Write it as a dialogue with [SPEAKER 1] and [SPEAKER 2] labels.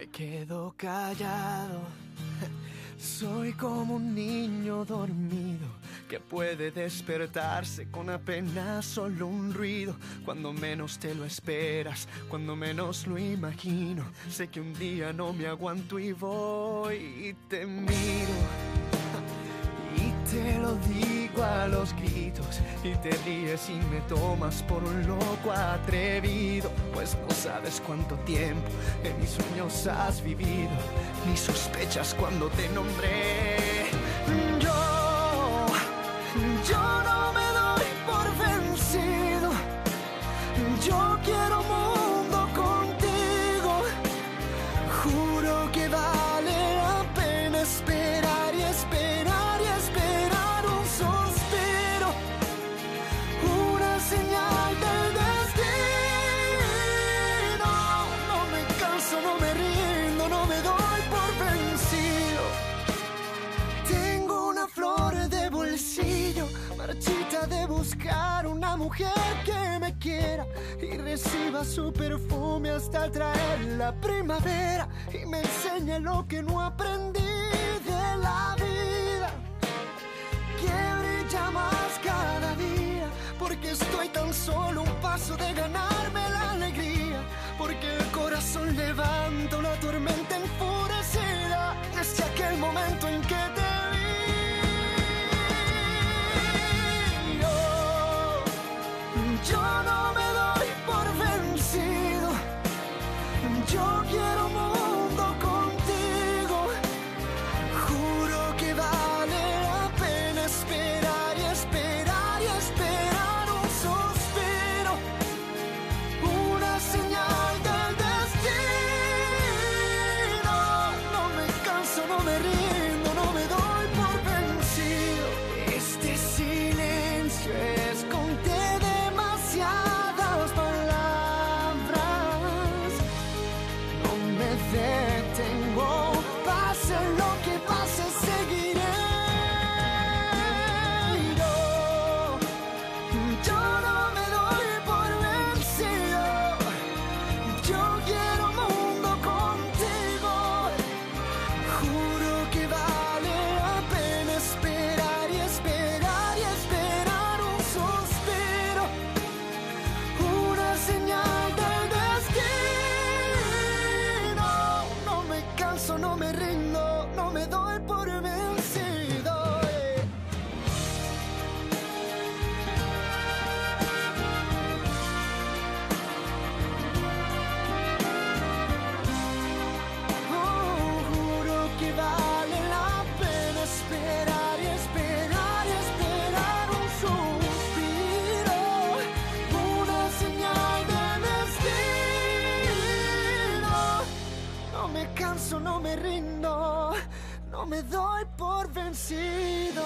[SPEAKER 1] Me quedo callado. Soy como un niño dormido que puede despertarse con apenas solo un ruido. Cuando menos te lo esperas, cuando menos lo imagino. Sé que un día no me aguanto y voy y te miro. Te lo digo a los gritos y te ríes y me tomas por un loco atrevido, pues no sabes cuánto tiempo en mis sueños has vivido, ni sospechas cuando te nombré. Yo, yo no me doy por vencido, yo quiero mujer que me quiera y reciba su perfume hasta traer la primavera y me enseñe lo que no aprendí de la vida. Que brilla más cada día, porque estoy tan solo un paso de ganarme la alegría, porque el corazón levanta una tormenta yo no me doy por vencido, yo no me rindo, no me doy por vencido.